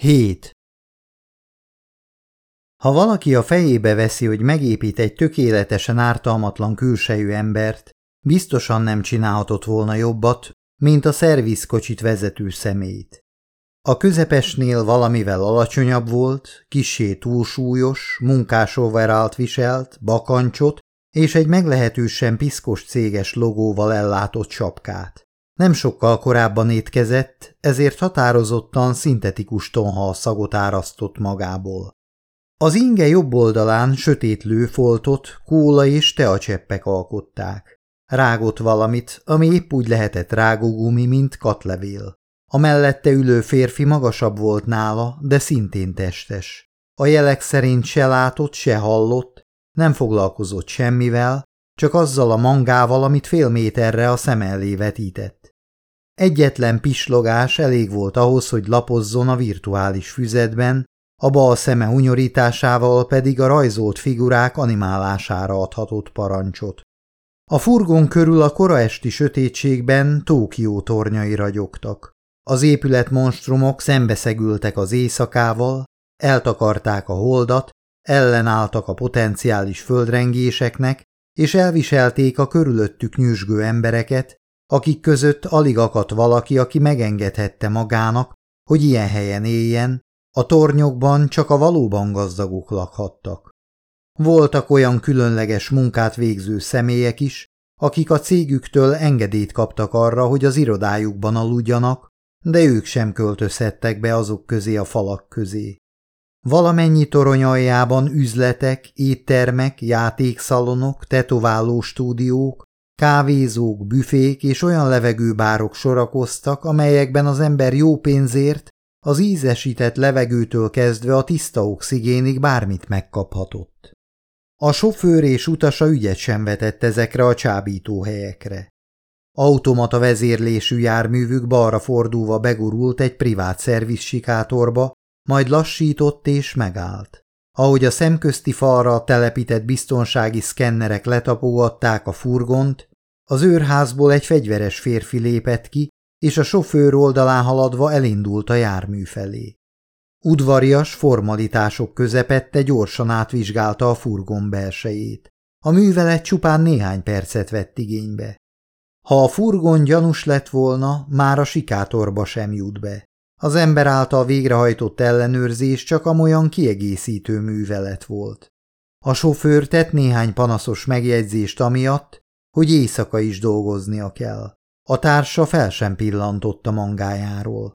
7. Ha valaki a fejébe veszi, hogy megépít egy tökéletesen ártalmatlan külsejű embert, biztosan nem csinálhatott volna jobbat, mint a szervizkocsit vezető személyt. A közepesnél valamivel alacsonyabb volt, kissé túlsúlyos, munkás overált viselt, bakancsot és egy meglehetősen piszkos céges logóval ellátott sapkát. Nem sokkal korábban étkezett, ezért határozottan szintetikus tonhal szagot árasztott magából. Az inge jobb oldalán sötét lőfoltot, kóla és teacseppek alkották. Rágott valamit, ami épp úgy lehetett rágógumi, mint katlevél. A mellette ülő férfi magasabb volt nála, de szintén testes. A jelek szerint se látott, se hallott, nem foglalkozott semmivel, csak azzal a mangával, amit fél méterre a szem elé vetített. Egyetlen pislogás elég volt ahhoz, hogy lapozzon a virtuális füzetben, a bal szeme hunyorításával pedig a rajzolt figurák animálására adhatott parancsot. A furgon körül a kora esti sötétségben Tókió tornyai ragyogtak. Az épület monstrumok szembeszegültek az éjszakával, eltakarták a holdat, ellenálltak a potenciális földrengéseknek, és elviselték a körülöttük nyüzsgő embereket, akik között alig akadt valaki, aki megengedhette magának, hogy ilyen helyen éljen, a tornyokban csak a valóban gazdagok lakhattak. Voltak olyan különleges munkát végző személyek is, akik a cégüktől engedélyt kaptak arra, hogy az irodájukban aludjanak, de ők sem költözhettek be azok közé a falak közé. Valamennyi torony aljában üzletek, éttermek, játékszalonok, tetováló stúdiók, kávézók, büfék és olyan levegőbárok sorakoztak, amelyekben az ember jó pénzért az ízesített levegőtől kezdve a tiszta oxigénig bármit megkaphatott. A sofőr és utasa ügyet sem vetett ezekre a csábító helyekre. Automata vezérlésű járművük balra fordulva begurult egy privát szervizsikátorba, majd lassított és megállt. Ahogy a szemközti falra telepített biztonsági szkennerek letapogatták a furgont, az őrházból egy fegyveres férfi lépett ki, és a sofőr oldalán haladva elindult a jármű felé. Udvarias formalitások közepette gyorsan átvizsgálta a furgon belsejét. A művelet csupán néhány percet vett igénybe. Ha a furgon gyanús lett volna, már a sikátorba sem jut be. Az ember által végrehajtott ellenőrzés csak amolyan kiegészítő művelet volt. A sofőr tett néhány panaszos megjegyzést amiatt, hogy éjszaka is dolgoznia kell. A társa fel sem pillantotta mangájáról.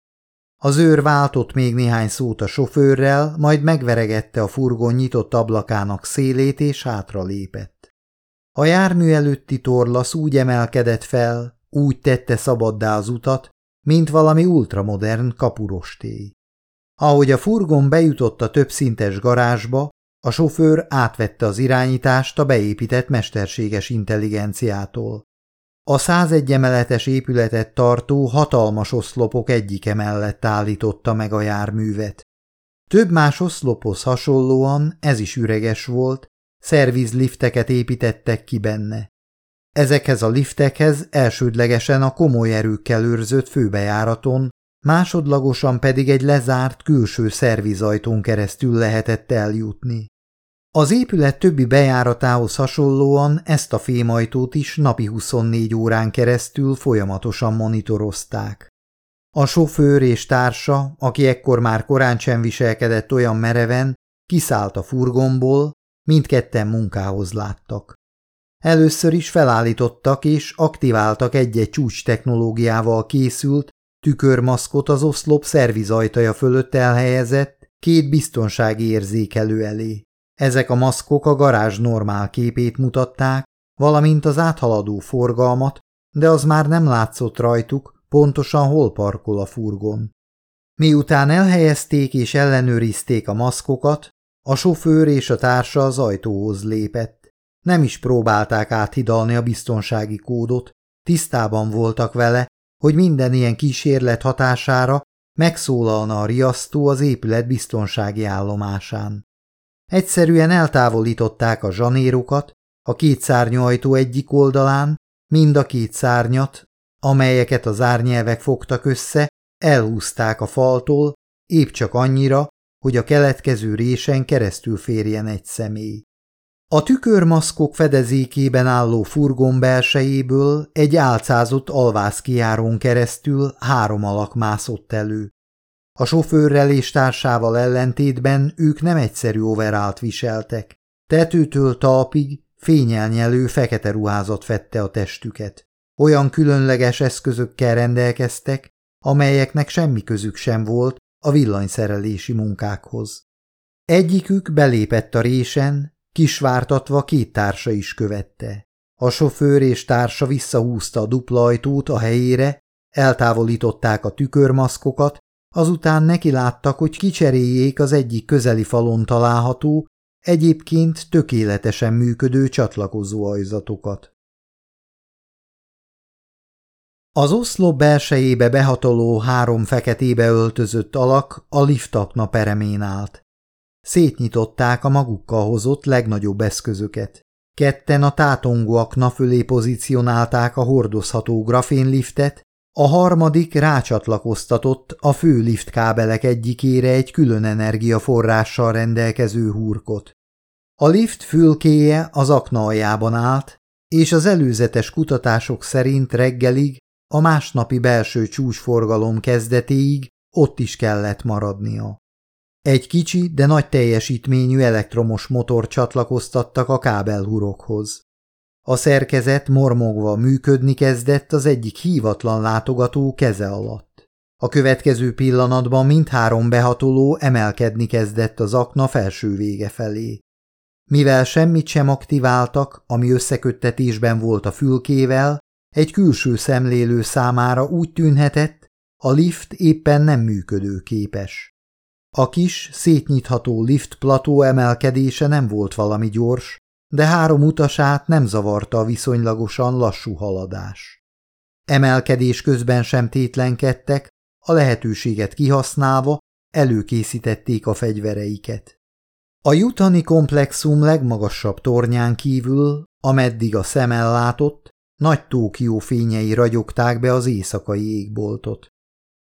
Az őr váltott még néhány szót a sofőrrel, majd megveregette a furgon nyitott ablakának szélét és hátra lépett. A jármű előtti torlasz úgy emelkedett fel, úgy tette szabaddá az utat, mint valami ultramodern kapurostély. Ahogy a furgon bejutott a többszintes garázsba, a sofőr átvette az irányítást a beépített mesterséges intelligenciától. A 101 emeletes épületet tartó hatalmas oszlopok egyike mellett állította meg a járművet. Több más oszlophoz hasonlóan ez is üreges volt, szervizlifteket építettek ki benne. Ezekhez a liftekhez elsődlegesen a komoly erőkkel őrzött főbejáraton, másodlagosan pedig egy lezárt külső szervizajtón keresztül lehetett eljutni. Az épület többi bejáratához hasonlóan ezt a fémajtót is napi 24 órán keresztül folyamatosan monitorozták. A sofőr és társa, aki ekkor már korán sem viselkedett olyan mereven, kiszállt a furgomból, mindketten munkához láttak. Először is felállítottak és aktiváltak egy-egy csúcs technológiával készült, tükörmaszkot az oszlop szervizajtaja fölött elhelyezett, két biztonsági érzékelő elé. Ezek a maszkok a garázs normál képét mutatták, valamint az áthaladó forgalmat, de az már nem látszott rajtuk, pontosan hol parkol a furgon. Miután elhelyezték és ellenőrizték a maszkokat, a sofőr és a társa az ajtóhoz lépett. Nem is próbálták áthidalni a biztonsági kódot, tisztában voltak vele, hogy minden ilyen kísérlet hatására megszólalna a riasztó az épület biztonsági állomásán. Egyszerűen eltávolították a zsanérokat, a két szárnyú ajtó egyik oldalán, mind a két szárnyat, amelyeket az árnyelvek fogtak össze, elhúzták a faltól, épp csak annyira, hogy a keletkező résen keresztül férjen egy személy. A tükörmaszkok fedezékében álló furgon belsejéből egy álcázott alvászkijárón keresztül három alak mászott elő. A sofőrrel és társával ellentétben ők nem egyszerű overált viseltek. Tetőtől talpig fényelnyelő fekete ruházat fette a testüket. Olyan különleges eszközökkel rendelkeztek, amelyeknek semmi közük sem volt a villanyszerelési munkákhoz. Egyikük belépett a résen, kisvártatva két társa is követte. A sofőr és társa visszahúzta a dupla ajtót a helyére, eltávolították a tükörmaszkokat, azután neki láttak, hogy kicseréljék az egyik közeli falon található, egyébként tökéletesen működő csatlakozó ajzatokat. Az oszlop belsejébe behatoló három feketébe öltözött alak a liftakna peremén állt. Szétnyitották a magukkal hozott legnagyobb eszközöket. Ketten a tátongó akna fölé pozícionálták a hordozható grafénliftet, a harmadik rácsatlakoztatott a fő liftkábelek egyikére egy külön energiaforrással rendelkező hurkot. A lift fülkéje az akna aljában állt, és az előzetes kutatások szerint reggelig, a másnapi belső csúcsforgalom kezdetéig ott is kellett maradnia. Egy kicsi, de nagy teljesítményű elektromos motor csatlakoztattak a kábelhurokhoz. A szerkezet mormogva működni kezdett az egyik hívatlan látogató keze alatt. A következő pillanatban mindhárom behatoló emelkedni kezdett az akna felső vége felé. Mivel semmit sem aktiváltak, ami összeköttetésben volt a fülkével, egy külső szemlélő számára úgy tűnhetett, a lift éppen nem működőképes. A kis, szétnyitható lift plató emelkedése nem volt valami gyors, de három utasát nem zavarta a viszonylagosan lassú haladás. Emelkedés közben sem tétlenkedtek, a lehetőséget kihasználva előkészítették a fegyvereiket. A jutani komplexum legmagasabb tornyán kívül, ameddig a szem ellátott, nagy Tókió fényei ragyogták be az éjszakai égboltot.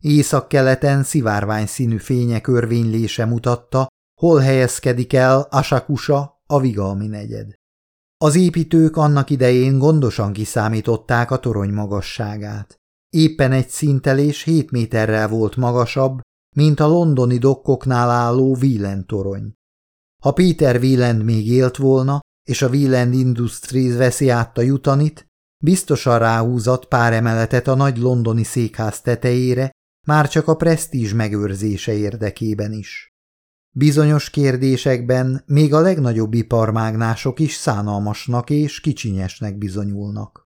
Északkeleten szivárvány színű fények örvénylése mutatta, hol helyezkedik el Asakusa, a Vigalmi negyed. Az építők annak idején gondosan kiszámították a torony magasságát. Éppen egy szintelés 7 méterrel volt magasabb, mint a londoni dokkoknál álló Wieland torony. Ha Peter Wieland még élt volna, és a Wieland Industries veszi át a jutanit, biztosan ráhúzott pár emeletet a nagy londoni székház tetejére, már csak a presztízs megőrzése érdekében is. Bizonyos kérdésekben még a legnagyobb iparmágnások is szánalmasnak és kicsinyesnek bizonyulnak.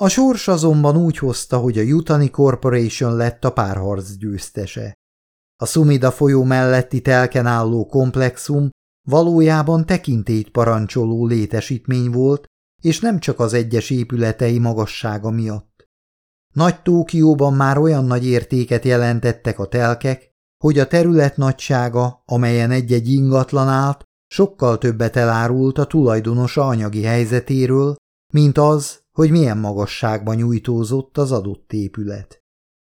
A sors azonban úgy hozta, hogy a Yutani Corporation lett a párharc győztese. A Sumida folyó melletti telken álló komplexum valójában tekintélyt parancsoló létesítmény volt, és nem csak az egyes épületei magassága miatt. Nagy Tókióban már olyan nagy értéket jelentettek a telkek, hogy a terület nagysága, amelyen egy-egy ingatlan állt, sokkal többet elárult a tulajdonosa anyagi helyzetéről, mint az, hogy milyen magasságban nyújtózott az adott épület.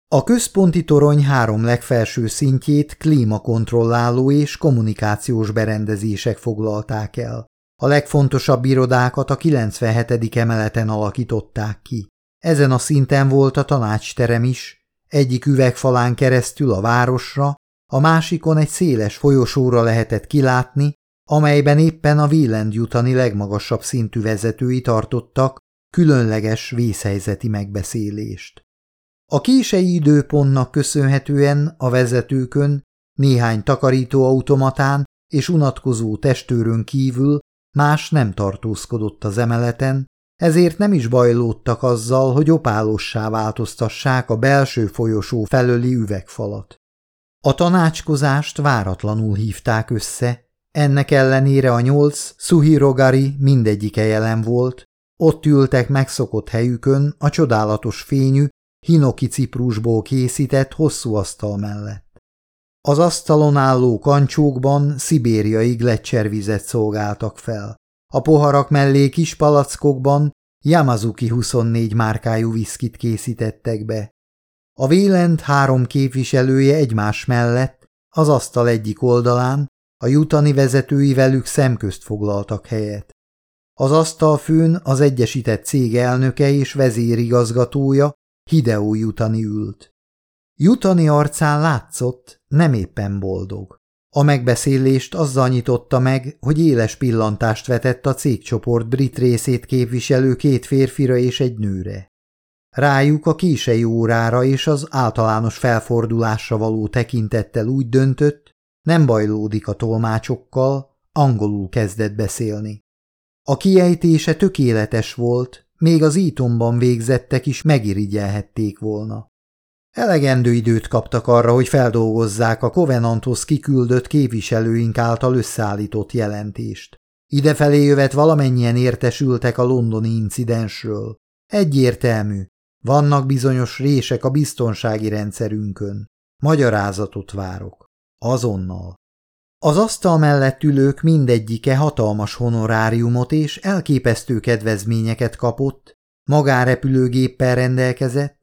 A központi torony három legfelső szintjét klímakontrolláló és kommunikációs berendezések foglalták el. A legfontosabb irodákat a 97. emeleten alakították ki. Ezen a szinten volt a tanácsterem is, egyik üvegfalán keresztül a városra, a másikon egy széles folyosóra lehetett kilátni, amelyben éppen a Wieland jutani legmagasabb szintű vezetői tartottak különleges vészhelyzeti megbeszélést. A kései időpontnak köszönhetően a vezetőkön, néhány takarítóautomatán és unatkozó testőrön kívül más nem tartózkodott az emeleten, ezért nem is bajlódtak azzal, hogy opálossá változtassák a belső folyosó felőli üvegfalat. A tanácskozást váratlanul hívták össze, ennek ellenére a nyolc Suhirogari mindegyike jelen volt, ott ültek megszokott helyükön a csodálatos fényű, hinoki ciprusból készített hosszú asztal mellett. Az asztalon álló kancsókban szibériai gletszervizet szolgáltak fel. A poharak mellé kis palackokban Yamazuki 24 márkájú viszkit készítettek be. A Vélent három képviselője egymás mellett Az asztal egyik oldalán a jutani vezetői velük szemközt foglaltak helyet. Az asztal főn az Egyesített Cég elnöke és vezérigazgatója Hideo Jutani ült. Jutani arcán látszott, nem éppen boldog. A megbeszélést azzal nyitotta meg, hogy éles pillantást vetett a cégcsoport brit részét képviselő két férfira és egy nőre. Rájuk a kései órára és az általános felfordulásra való tekintettel úgy döntött, nem bajlódik a tolmácsokkal, angolul kezdett beszélni. A kiejtése tökéletes volt, még az ítomban végzettek is megirigyelhették volna. Elegendő időt kaptak arra, hogy feldolgozzák a Covenanthoz kiküldött képviselőink által összeállított jelentést. Idefelé jövet valamennyien értesültek a londoni incidensről. Egyértelmű, vannak bizonyos rések a biztonsági rendszerünkön. Magyarázatot várok. Azonnal. Az asztal mellett ülők mindegyike hatalmas honoráriumot és elképesztő kedvezményeket kapott, magárepülőgéppel rendelkezett,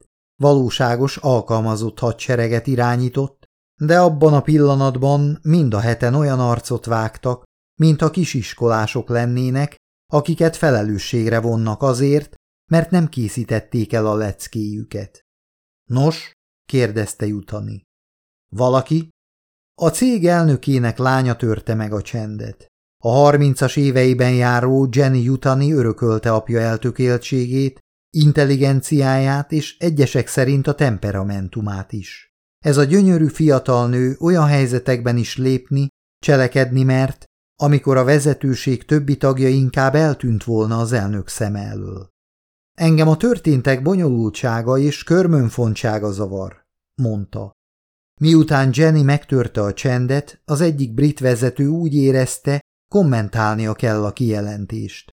valóságos alkalmazott hadsereget irányított, de abban a pillanatban mind a heten olyan arcot vágtak, mint a kisiskolások lennének, akiket felelősségre vonnak azért, mert nem készítették el a leckéjüket. Nos, kérdezte Jutani. Valaki? A cég elnökének lánya törte meg a csendet. A harmincas éveiben járó Jenny Jutani örökölte apja eltökéltségét, intelligenciáját és egyesek szerint a temperamentumát is. Ez a gyönyörű fiatal nő olyan helyzetekben is lépni, cselekedni mert, amikor a vezetőség többi tagja inkább eltűnt volna az elnök szem elől. Engem a történtek bonyolultsága és körmönfontsága zavar, mondta. Miután Jenny megtörte a csendet, az egyik brit vezető úgy érezte, kommentálnia kell a kijelentést.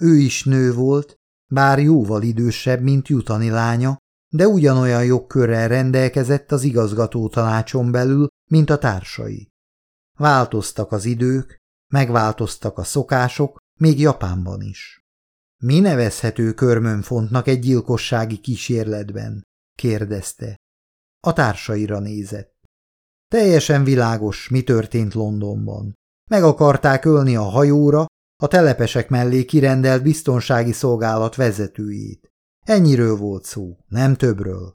Ő is nő volt, bár jóval idősebb, mint jutani lánya, de ugyanolyan jogkörrel rendelkezett az igazgató tanácson belül, mint a társai. Változtak az idők, megváltoztak a szokások, még Japánban is. Mi nevezhető körmönfontnak egy gyilkossági kísérletben? kérdezte. A társaira nézett. Teljesen világos, mi történt Londonban. Meg akarták ölni a hajóra, a telepesek mellé kirendelt biztonsági szolgálat vezetőjét. Ennyiről volt szó, nem többről.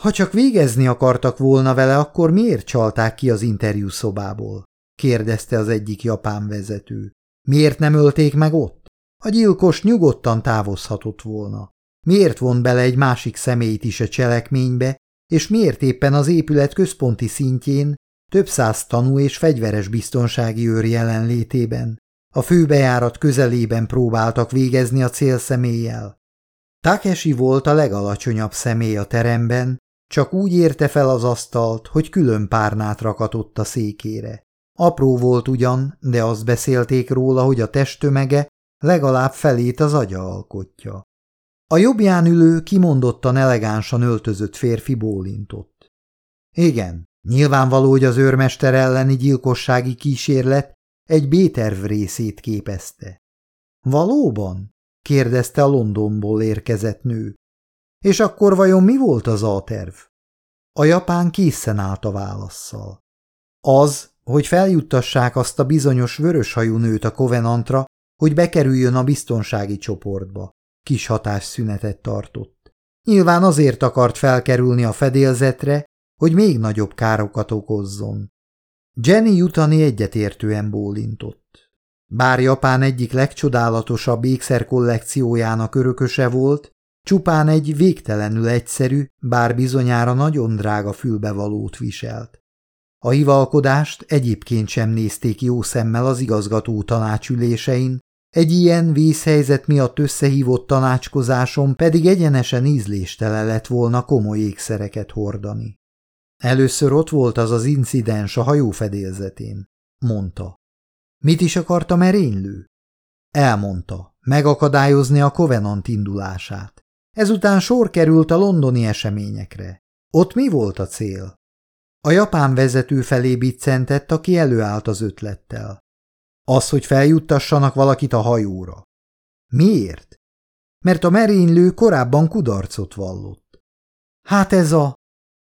Ha csak végezni akartak volna vele, akkor miért csalták ki az interjú szobából? kérdezte az egyik japán vezető. Miért nem ölték meg ott? A gyilkos nyugodtan távozhatott volna. Miért von bele egy másik személyt is a cselekménybe, és miért éppen az épület központi szintjén, több száz tanú és fegyveres biztonsági őr jelenlétében? A főbejárat közelében próbáltak végezni a célszemélyel. Takeshi volt a legalacsonyabb személy a teremben, csak úgy érte fel az asztalt, hogy külön párnát rakatott a székére. Apró volt ugyan, de azt beszélték róla, hogy a testtömege legalább felét az agya alkotja. A jobbján ülő kimondottan elegánsan öltözött férfi bólintott. Igen, nyilvánvaló, hogy az őrmester elleni gyilkossági kísérlet egy B-terv részét képezte. Valóban? kérdezte a Londonból érkezett nő. És akkor vajon mi volt az A-terv? A japán készen állt a válaszszal. Az, hogy feljuttassák azt a bizonyos vöröshajú nőt a kovenantra, hogy bekerüljön a biztonsági csoportba. Kis hatásszünetet tartott. Nyilván azért akart felkerülni a fedélzetre, hogy még nagyobb károkat okozzon. Jenny Jutani egyetértően bólintott. Bár Japán egyik legcsodálatosabb ékszer kollekciójának örököse volt, csupán egy végtelenül egyszerű, bár bizonyára nagyon drága fülbevalót viselt. A hivalkodást egyébként sem nézték jó szemmel az igazgató tanácsülésein, egy ilyen vízhelyzet miatt összehívott tanácskozáson pedig egyenesen ízléstele lett volna komoly ékszereket hordani. Először ott volt az az incidens a hajó fedélzetén, mondta. Mit is akarta merénylő? Elmondta, megakadályozni a Covenant indulását. Ezután sor került a londoni eseményekre. Ott mi volt a cél? A japán vezető felé biccentett, aki előállt az ötlettel. Az, hogy feljuttassanak valakit a hajóra. Miért? Mert a merénylő korábban kudarcot vallott. Hát ez a...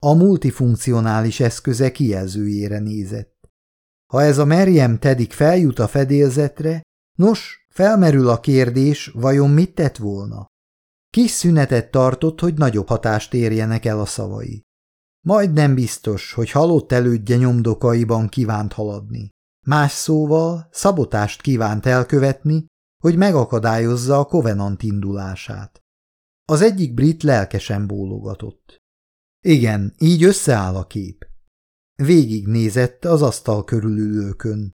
a multifunkcionális eszköze kijelzőjére nézett. Ha ez a Merjem Tedik feljut a fedélzetre, nos, felmerül a kérdés, vajon mit tett volna? Kis szünetet tartott, hogy nagyobb hatást érjenek el a szavai. Majd nem biztos, hogy halott elődje nyomdokaiban kívánt haladni. Más szóval szabotást kívánt elkövetni, hogy megakadályozza a Covenant indulását. Az egyik brit lelkesen bólogatott. Igen, így összeáll a kép. Végignézett az asztal körülülőkön.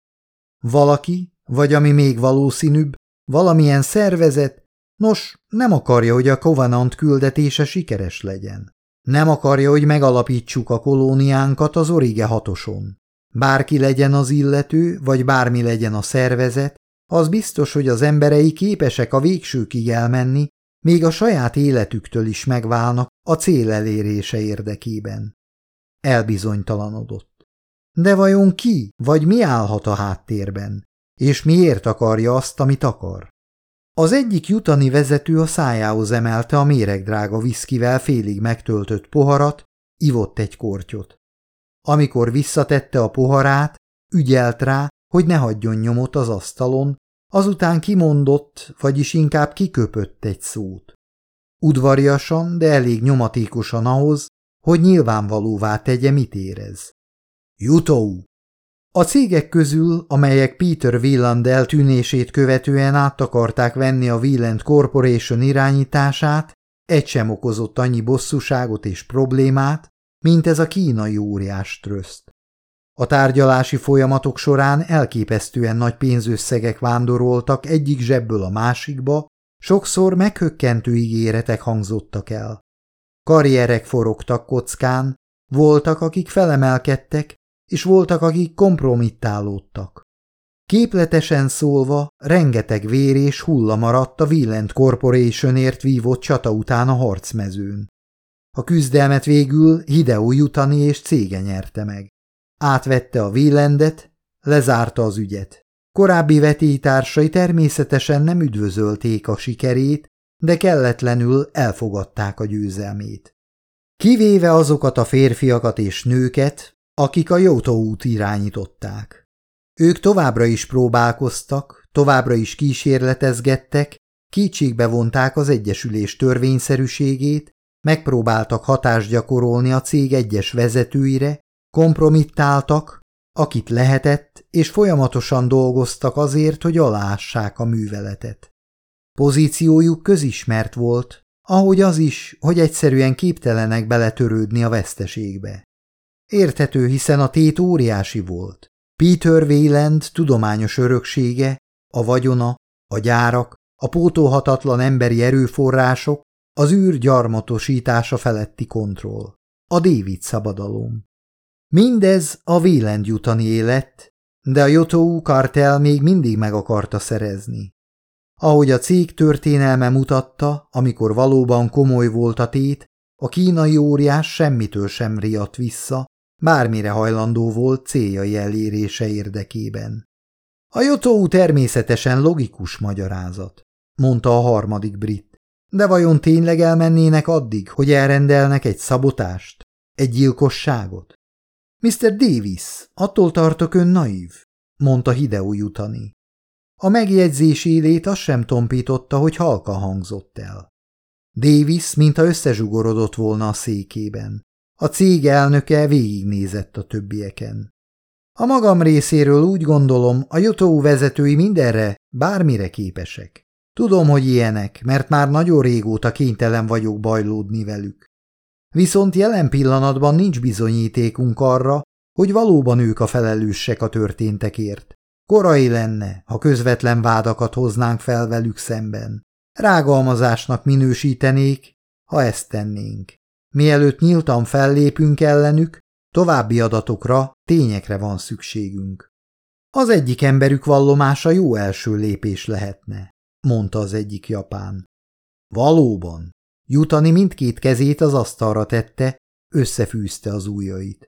Valaki, vagy ami még valószínűbb, valamilyen szervezet, nos, nem akarja, hogy a Covenant küldetése sikeres legyen. Nem akarja, hogy megalapítsuk a kolóniánkat az Orige hatoson. Bárki legyen az illető, vagy bármi legyen a szervezet, az biztos, hogy az emberei képesek a végsőkig elmenni, még a saját életüktől is megválnak a cél elérése érdekében. Elbizonytalanodott. De vajon ki, vagy mi állhat a háttérben, és miért akarja azt, amit akar? Az egyik jutani vezető a szájához emelte a méregdrága viszkivel félig megtöltött poharat, ivott egy kortyot. Amikor visszatette a poharát, ügyelt rá, hogy ne hagyjon nyomot az asztalon, azután kimondott, vagyis inkább kiköpött egy szót. Udvariasan, de elég nyomatékosan ahhoz, hogy nyilvánvalóvá tegye, mit érez. Jutou! A cégek közül, amelyek Peter Wieland eltűnését követően át akarták venni a Wieland Corporation irányítását, egy sem okozott annyi bosszúságot és problémát, mint ez a kínai óriás tröszt. A tárgyalási folyamatok során elképesztően nagy pénzösszegek vándoroltak egyik zsebből a másikba, sokszor meghökkentő ígéretek hangzottak el. Karrierek forogtak kockán, voltak, akik felemelkedtek, és voltak, akik kompromittálódtak. Képletesen szólva, rengeteg vér és hulla maradt a Wieland Corporationért vívott csata után a harcmezőn. A küzdelmet végül Hideo Jutani és cége nyerte meg. Átvette a Wielandet, lezárta az ügyet. Korábbi vetélytársai természetesen nem üdvözölték a sikerét, de kelletlenül elfogadták a győzelmét. Kivéve azokat a férfiakat és nőket, akik a Jótó út irányították. Ők továbbra is próbálkoztak, továbbra is kísérletezgettek, kétségbe vonták az egyesülés törvényszerűségét, megpróbáltak hatást gyakorolni a cég egyes vezetőire, kompromittáltak, akit lehetett, és folyamatosan dolgoztak azért, hogy alássák a műveletet. Pozíciójuk közismert volt, ahogy az is, hogy egyszerűen képtelenek beletörődni a veszteségbe. Érthető, hiszen a tét óriási volt. Peter Wayland tudományos öröksége, a vagyona, a gyárak, a pótolhatatlan emberi erőforrások, az űr gyarmatosítása feletti kontroll. A David szabadalom. Mindez a jutani élet, de a Jotou kartel még mindig meg akarta szerezni. Ahogy a cég történelme mutatta, amikor valóban komoly volt a tét, a kínai óriás semmitől sem riadt vissza, bármire hajlandó volt céljai elérése érdekében. A Jotou természetesen logikus magyarázat, mondta a harmadik brit. De vajon tényleg elmennének addig, hogy elrendelnek egy szabotást, egy gyilkosságot? Mr. Davis, attól tartok ön naív, mondta Hideo jutani. A megjegyzés élét azt sem tompította, hogy halka hangzott el. Davis, mintha összezsugorodott volna a székében. A cég elnöke végignézett a többieken. A magam részéről úgy gondolom, a Jotó vezetői mindenre, bármire képesek. Tudom, hogy ilyenek, mert már nagyon régóta kénytelen vagyok bajlódni velük. Viszont jelen pillanatban nincs bizonyítékunk arra, hogy valóban ők a felelősek a történtekért. Korai lenne, ha közvetlen vádakat hoznánk fel velük szemben. Rágalmazásnak minősítenék, ha ezt tennénk. Mielőtt nyíltan fellépünk ellenük, további adatokra, tényekre van szükségünk. Az egyik emberük vallomása jó első lépés lehetne, mondta az egyik japán. Valóban. Jutani mindkét kezét az asztalra tette, összefűzte az ujjait.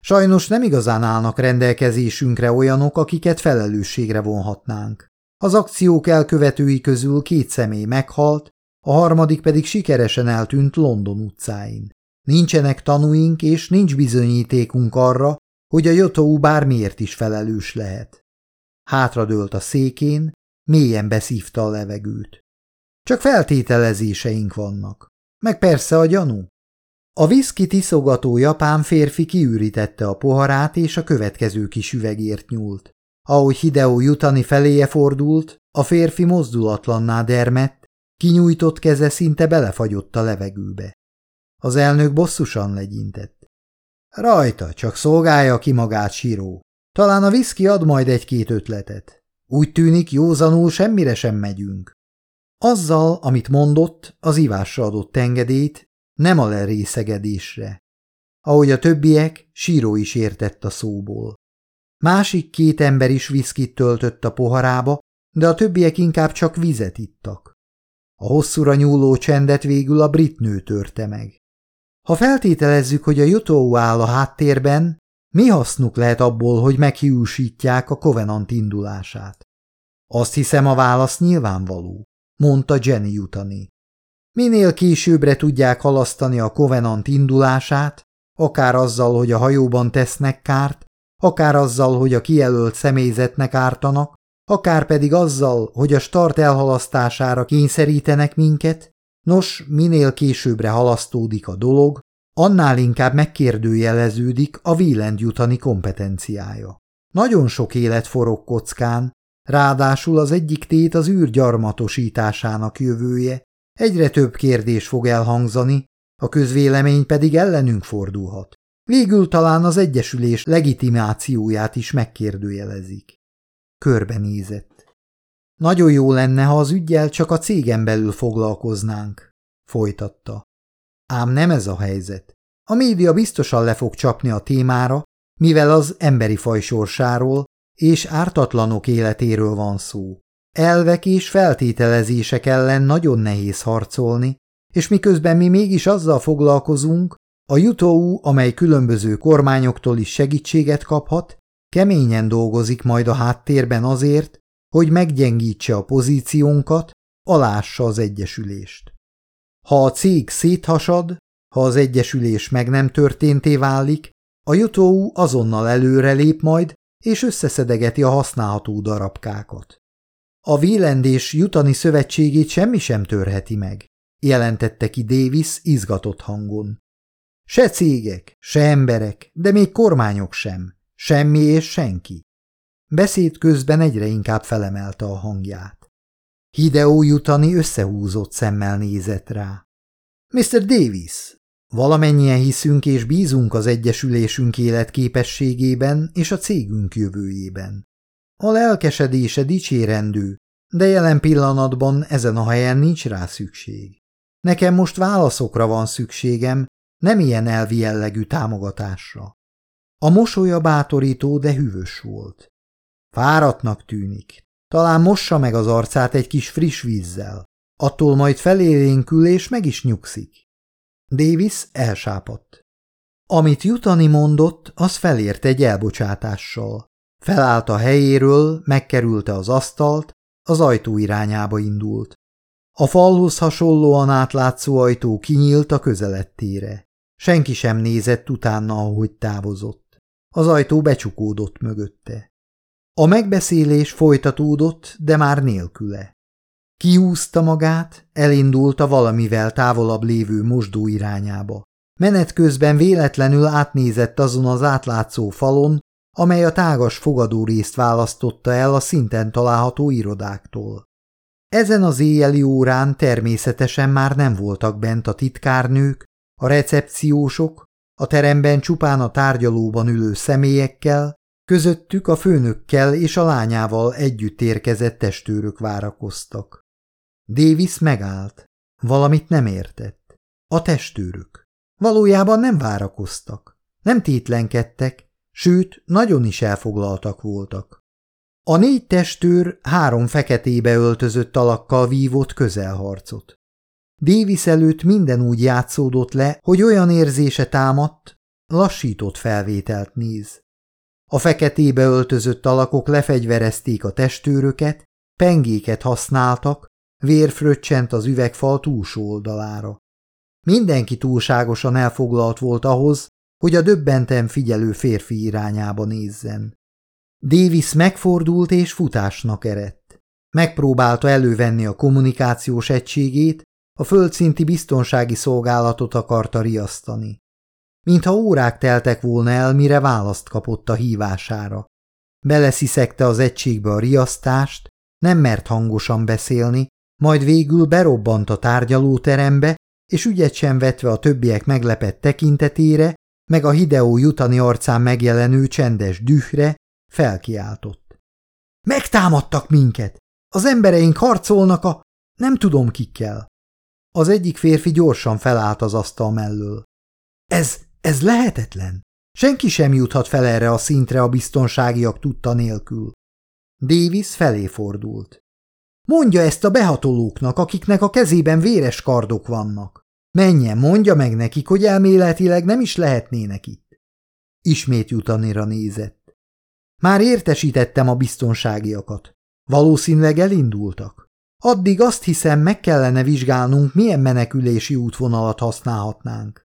Sajnos nem igazán állnak rendelkezésünkre olyanok, akiket felelősségre vonhatnánk. Az akciók elkövetői közül két személy meghalt, a harmadik pedig sikeresen eltűnt London utcáin. Nincsenek tanúink és nincs bizonyítékunk arra, hogy a Jotou bármiért is felelős lehet. Hátradőlt a székén, mélyen beszívta a levegőt. Csak feltételezéseink vannak. Meg persze a gyanú. A viszki tiszogató japán férfi kiürítette a poharát, és a következő kis üvegért nyúlt. Ahogy Hideo jutani feléje fordult, a férfi mozdulatlanná dermett, kinyújtott keze szinte belefagyott a levegőbe. Az elnök bosszusan legyintett. Rajta, csak szolgálja ki magát síró. Talán a viszki ad majd egy-két ötletet. Úgy tűnik, józanul semmire sem megyünk. Azzal, amit mondott, az ivásra adott engedélyt, nem a lerészegedésre. Ahogy a többiek, síró is értett a szóból. Másik két ember is viszkit töltött a poharába, de a többiek inkább csak vizet ittak. A hosszúra nyúló csendet végül a brit nő törte meg. Ha feltételezzük, hogy a jutó áll a háttérben, mi hasznuk lehet abból, hogy meghiúsítják a kovenant indulását? Azt hiszem a válasz nyilvánvaló, mondta Jenny jutani. Minél későbbre tudják halasztani a kovenant indulását, akár azzal, hogy a hajóban tesznek kárt, akár azzal, hogy a kijelölt személyzetnek ártanak, akár pedig azzal, hogy a start elhalasztására kényszerítenek minket, nos, minél későbbre halasztódik a dolog, annál inkább megkérdőjeleződik a Wieland jutani kompetenciája. Nagyon sok élet forog kockán, ráadásul az egyik tét az űr gyarmatosításának jövője, egyre több kérdés fog elhangzani, a közvélemény pedig ellenünk fordulhat. Végül talán az egyesülés legitimációját is megkérdőjelezik. Körbenézett. Nagyon jó lenne, ha az ügyjel csak a cégen belül foglalkoznánk, folytatta. Ám nem ez a helyzet. A média biztosan le fog csapni a témára, mivel az emberi faj sorsáról és ártatlanok életéről van szó. Elvek és feltételezések ellen nagyon nehéz harcolni, és miközben mi mégis azzal foglalkozunk, a jutóú, amely különböző kormányoktól is segítséget kaphat, keményen dolgozik majd a háttérben azért, hogy meggyengítse a pozíciónkat, alássa az egyesülést. Ha a cég széthasad, ha az egyesülés meg nem történté válik, a jutóú azonnal előre lép majd, és összeszedegeti a használható darabkákat. A vélendés jutani szövetségét semmi sem törheti meg, jelentette ki Davis izgatott hangon. Se cégek, se emberek, de még kormányok sem. Semmi és senki. Beszéd közben egyre inkább felemelte a hangját. Hideo jutani összehúzott szemmel nézett rá. Mr. Davis, valamennyien hiszünk és bízunk az egyesülésünk életképességében és a cégünk jövőjében. A lelkesedése dicsérendő, de jelen pillanatban ezen a helyen nincs rá szükség. Nekem most válaszokra van szükségem, nem ilyen elvi jellegű támogatásra. A mosolya bátorító, de hűvös volt. Fáradtnak tűnik. Talán mossa meg az arcát egy kis friss vízzel. Attól majd felélénkül és meg is nyugszik. Davis elsápadt. Amit Jutani mondott, az felért egy elbocsátással. Felállt a helyéről, megkerülte az asztalt, az ajtó irányába indult. A falhoz hasonlóan átlátszó ajtó kinyílt a közelettére. Senki sem nézett utána, ahogy távozott. Az ajtó becsukódott mögötte. A megbeszélés folytatódott, de már nélküle. Kiúzta magát, elindult a valamivel távolabb lévő mosdó irányába. Menet közben véletlenül átnézett azon az átlátszó falon, amely a tágas fogadó részt választotta el a szinten található irodáktól. Ezen az éjjeli órán természetesen már nem voltak bent a titkárnők, a recepciósok, a teremben csupán a tárgyalóban ülő személyekkel, közöttük a főnökkel és a lányával együtt érkezett testőrök várakoztak. Davis megállt. Valamit nem értett. A testőrök. Valójában nem várakoztak. Nem tétlenkedtek, sőt, nagyon is elfoglaltak voltak. A négy testőr három feketébe öltözött alakkal vívott közelharcot. Davis előtt minden úgy játszódott le, hogy olyan érzése támadt, lassított felvételt néz. A feketébe öltözött alakok lefegyverezték a testőröket, pengéket használtak, vér fröccsent az üvegfal túlsó oldalára. Mindenki túlságosan elfoglalt volt ahhoz, hogy a döbbenten figyelő férfi irányába nézzen. Davis megfordult és futásnak erett. Megpróbálta elővenni a kommunikációs egységét, a földszinti biztonsági szolgálatot akarta riasztani. Mintha órák teltek volna el, mire választ kapott a hívására. Belesziszegte az egységbe a riasztást, nem mert hangosan beszélni, majd végül berobbant a tárgyalóterembe, és ügyet sem vetve a többiek meglepett tekintetére, meg a Hideó jutani arcán megjelenő csendes dühre, felkiáltott. Megtámadtak minket! Az embereink harcolnak a... nem tudom kikkel. Az egyik férfi gyorsan felállt az asztal mellől. Ez, ez lehetetlen. Senki sem juthat fel erre a szintre a biztonságiak tudta nélkül. Davis felé fordult. Mondja ezt a behatolóknak, akiknek a kezében véres kardok vannak. Menjen, mondja meg nekik, hogy elméletileg nem is lehetnének itt. Ismét jutanira nézett. Már értesítettem a biztonságiakat. Valószínűleg elindultak. Addig azt hiszem, meg kellene vizsgálnunk, milyen menekülési útvonalat használhatnánk.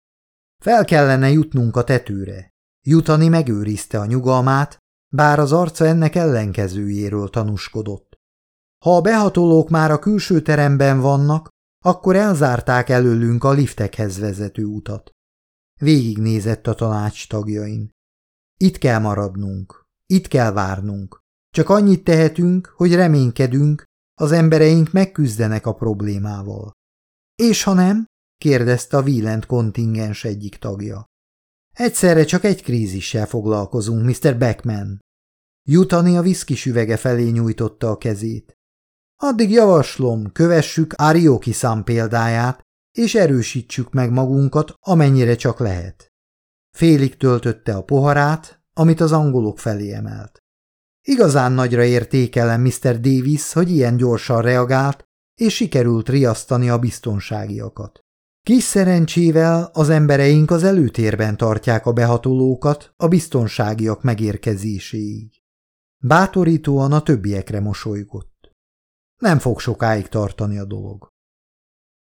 Fel kellene jutnunk a tetőre. Jutani megőrizte a nyugalmát, bár az arca ennek ellenkezőjéről tanúskodott. Ha a behatolók már a külső teremben vannak, akkor elzárták előlünk a liftekhez vezető utat. Végignézett a tanács tagjain. Itt kell maradnunk, itt kell várnunk. Csak annyit tehetünk, hogy reménykedünk, az embereink megküzdenek a problémával. És ha nem? kérdezte a Wieland kontingens egyik tagja. Egyszerre csak egy krízissel foglalkozunk, Mr. Beckman. Jutani a viszkis üvege felé nyújtotta a kezét. Addig javaslom, kövessük Arioki szám példáját, és erősítsük meg magunkat, amennyire csak lehet. Félig töltötte a poharát, amit az angolok felé emelt. Igazán nagyra értékelem Mr. Davis, hogy ilyen gyorsan reagált, és sikerült riasztani a biztonságiakat. Kis szerencsével az embereink az előtérben tartják a behatolókat a biztonságiak megérkezéséig. Bátorítóan a többiekre mosolygott. Nem fog sokáig tartani a dolog.